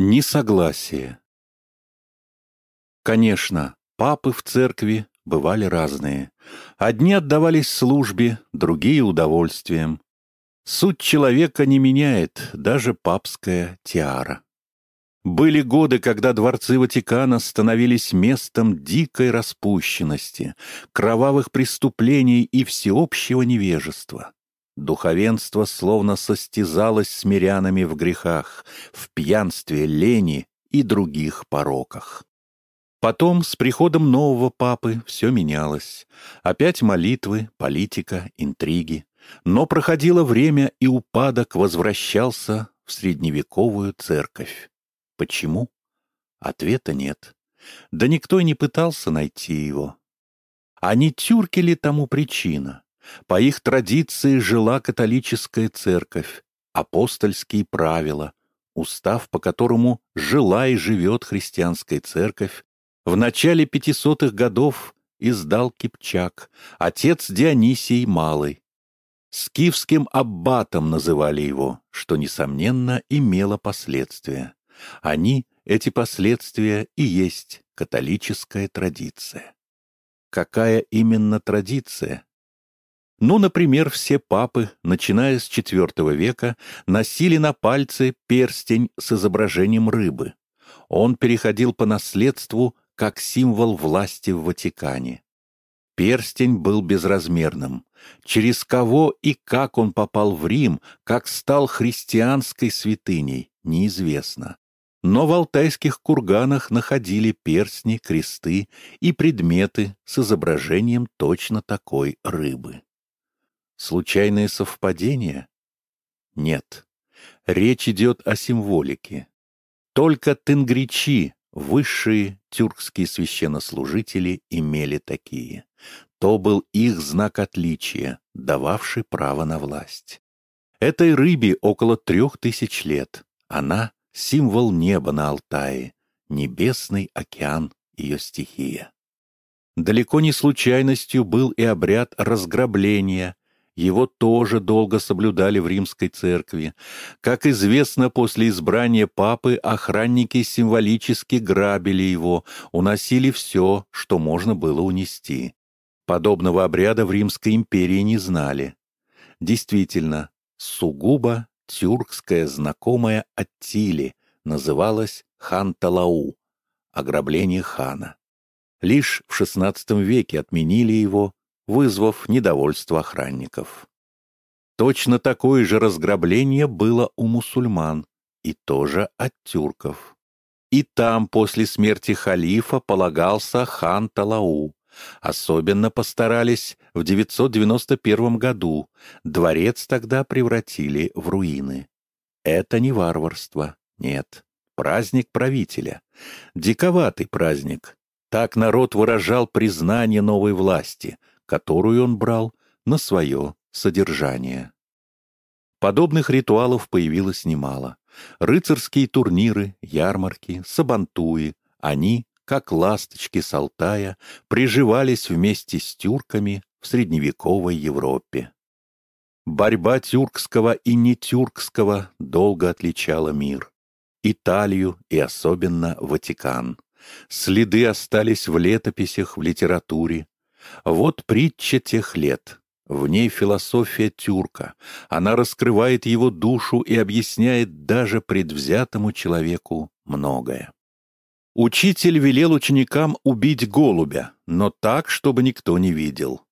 Несогласие. Конечно, папы в церкви бывали разные. Одни отдавались службе, другие — удовольствием. Суть человека не меняет даже папская тиара. Были годы, когда дворцы Ватикана становились местом дикой распущенности, кровавых преступлений и всеобщего невежества. Духовенство словно состязалось с мирянами в грехах, в пьянстве, лени и других пороках. Потом, с приходом нового папы, все менялось. Опять молитвы, политика, интриги. Но проходило время, и упадок возвращался в средневековую церковь. Почему? Ответа нет. Да никто и не пытался найти его. А не тюрки ли тому причина? По их традиции жила католическая церковь, апостольские правила, устав, по которому жила и живет христианская церковь, в начале пятисотых годов издал Кипчак, отец Дионисий Малый. Скифским аббатом называли его, что, несомненно, имело последствия. Они, эти последствия, и есть католическая традиция. Какая именно традиция? Ну, например, все папы, начиная с IV века, носили на пальце перстень с изображением рыбы. Он переходил по наследству как символ власти в Ватикане. Перстень был безразмерным. Через кого и как он попал в Рим, как стал христианской святыней, неизвестно. Но в алтайских курганах находили перстни, кресты и предметы с изображением точно такой рыбы. Случайное совпадение? Нет. Речь идет о символике. Только тенгричи, высшие тюркские священнослужители, имели такие. То был их знак отличия, дававший право на власть. Этой рыбе около трех тысяч лет. Она — символ неба на Алтае, небесный океан ее стихия. Далеко не случайностью был и обряд разграбления, его тоже долго соблюдали в римской церкви. Как известно, после избрания папы охранники символически грабили его, уносили все, что можно было унести. Подобного обряда в Римской империи не знали. Действительно, сугубо тюркская знакомая Аттили называлась хан Талау, ограбление хана. Лишь в XVI веке отменили его вызвав недовольство охранников. Точно такое же разграбление было у мусульман, и тоже от тюрков. И там после смерти халифа полагался хан Талау. Особенно постарались в 991 году. Дворец тогда превратили в руины. Это не варварство, нет. Праздник правителя. Диковатый праздник. Так народ выражал признание новой власти, которую он брал на свое содержание. Подобных ритуалов появилось немало. Рыцарские турниры, ярмарки, сабантуи, они, как ласточки с Алтая, приживались вместе с тюрками в средневековой Европе. Борьба тюркского и нетюркского долго отличала мир. Италию и особенно Ватикан. Следы остались в летописях, в литературе, вот притча тех лет. В ней философия тюрка. Она раскрывает его душу и объясняет даже предвзятому человеку многое. Учитель велел ученикам убить голубя, но так, чтобы никто не видел.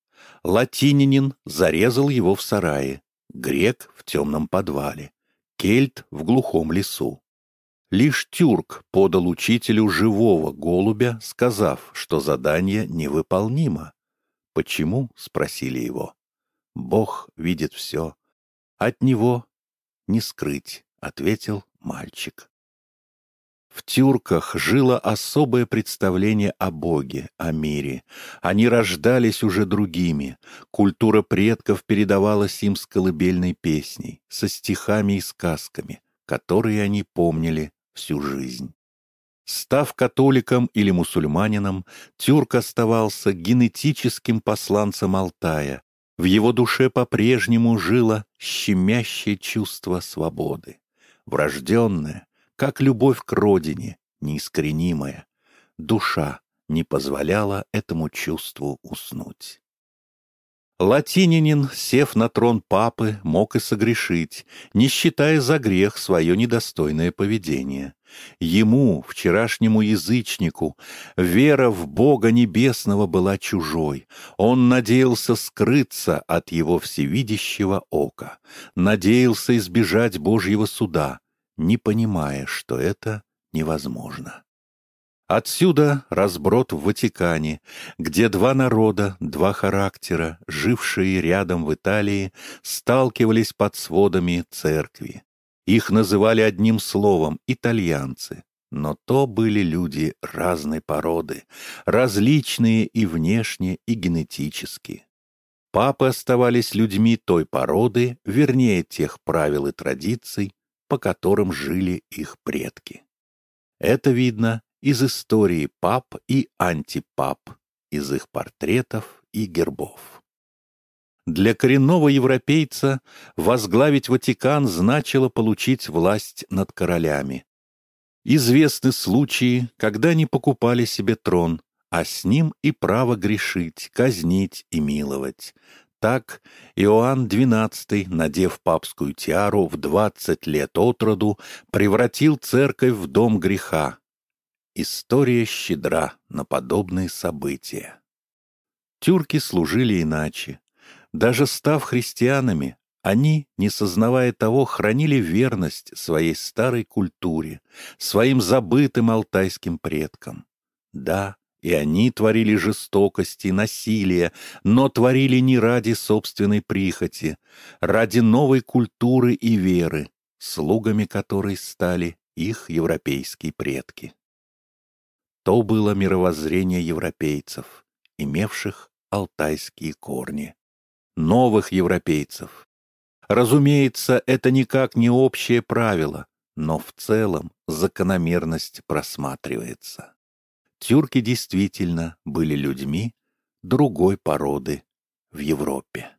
Латининин зарезал его в сарае, грек — в темном подвале, кельт — в глухом лесу. Лишь тюрк подал учителю живого голубя, сказав, что задание невыполнимо. «Почему?» — спросили его. «Бог видит все. От него не скрыть», — ответил мальчик. В тюрках жило особое представление о Боге, о мире. Они рождались уже другими. Культура предков передавалась им с колыбельной песней, со стихами и сказками, которые они помнили всю жизнь. Став католиком или мусульманином, тюрк оставался генетическим посланцем Алтая. В его душе по-прежнему жило щемящее чувство свободы. Врожденное, как любовь к родине, неискоренимая. Душа не позволяла этому чувству уснуть. Латининин, сев на трон папы, мог и согрешить, не считая за грех свое недостойное поведение. Ему, вчерашнему язычнику, вера в Бога Небесного была чужой. Он надеялся скрыться от его всевидящего ока, надеялся избежать Божьего суда, не понимая, что это невозможно. Отсюда разброд в Ватикане, где два народа, два характера, жившие рядом в Италии, сталкивались под сводами церкви. Их называли одним словом «итальянцы», но то были люди разной породы, различные и внешне, и генетически. Папы оставались людьми той породы, вернее, тех правил и традиций, по которым жили их предки. Это видно из истории пап и антипап, из их портретов и гербов. Для коренного европейца возглавить Ватикан значило получить власть над королями. Известны случаи, когда они покупали себе трон, а с ним и право грешить, казнить и миловать. Так Иоанн XII, надев папскую тиару в двадцать лет от роду, превратил церковь в дом греха, История щедра на подобные события. Тюрки служили иначе. Даже став христианами, они, не сознавая того, хранили верность своей старой культуре, своим забытым алтайским предкам. Да, и они творили жестокости, насилие, но творили не ради собственной прихоти, ради новой культуры и веры, слугами которой стали их европейские предки. То было мировоззрение европейцев, имевших алтайские корни. Новых европейцев. Разумеется, это никак не общее правило, но в целом закономерность просматривается. Тюрки действительно были людьми другой породы в Европе.